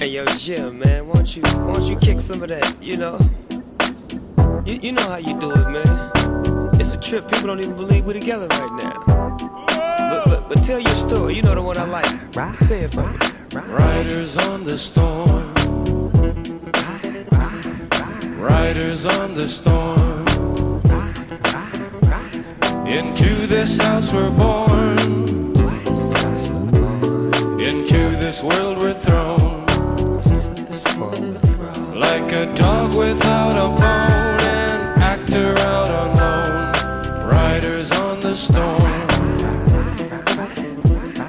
Hey yo, Jim, man, why don't you why don't you kick some of that? You know, you, you know how you do it, man. It's a trip. People don't even believe we're together right now. But, but, but tell your story. You know the one I like. Right. Say it for me. Riders on the storm. Riders on the storm. Into this house we're born. Into this world we're thrown. The storm.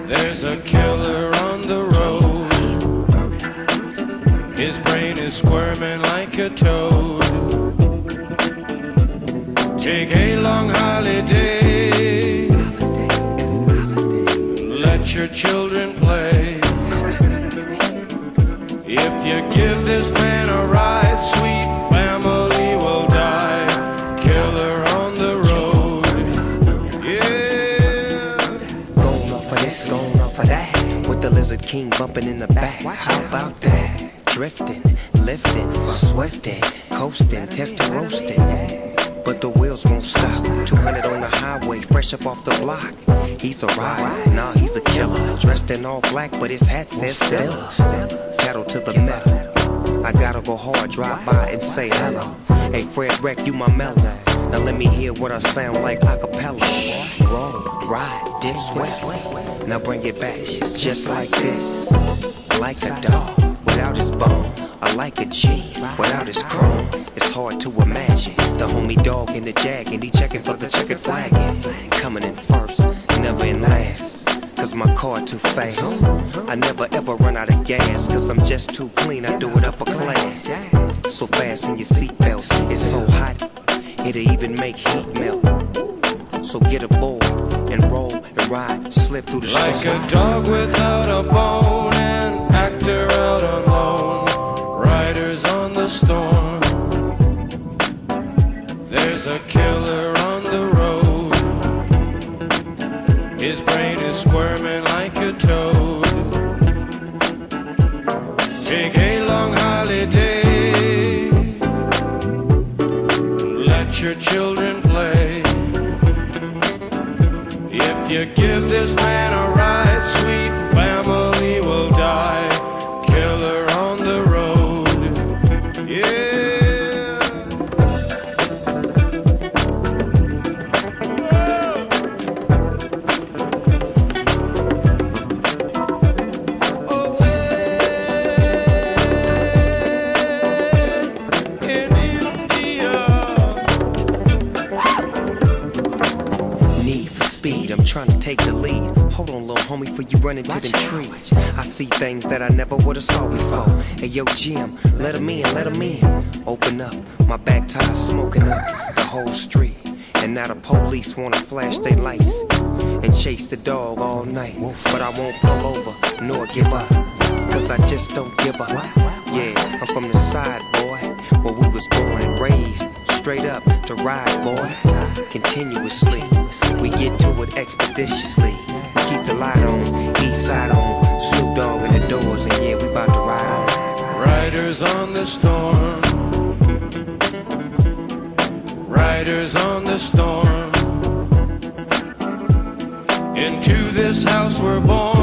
There's a killer on the road. His brain is squirming like a toad. Take a long holiday. Let your children play. If you give this man a ride, sweet Lizard King bumping in the back. How about that? Drifting, lifting, swifting, coasting, testing, roasting. But the wheels won't stop. 200 on the highway, fresh up off the block. He's a rider, nah, he's a killer. Dressed in all black, but his hat says Stella. Pedal to the metal. I gotta go hard, drive by and say hello. Hey, Fredwreck, you my mellow. Now let me hear what I sound like a cappella. Roll, ride, dip, sweat. Now bring it back, just like this. Like a dog without his bone. I like a G without his chrome. It's hard to imagine the homie dog in the jag and he checking for the checkered flag. Coming in first, never in last. Cause my car too fast. I never ever run out of gas. Cause I'm just too clean, I do it upper class. So fast in your seatbelts, it's so hot, it'll even make heat melt. So get aboard and roll and ride, slip through the Like storm. a dog without a bone, an actor out alone. Riders on the storm. There's a killer on the road. His brain is squirming like a toad. Take Your children play. If you give this man a ride, sweet family will die. Killer on the road. Yeah. Trying to take the lead. Hold on, little homie, before you run into them trees. I see things that I never would've saw before. Hey, yo, Jim, let 'em in, let 'em in. Open up, my back tire smoking up the whole street. And now the police wanna flash their lights and chase the dog all night. But I won't pull over nor give up, cause I just don't give up. Yeah, I'm from the side, boy, where we was born and raised. Straight up to ride, boys, continuously. We get to it expeditiously. Keep the light on, east side on. Snoop Dogg in the doors, and yeah, we about to ride. Riders on the storm. Riders on the storm. Into this house we're born.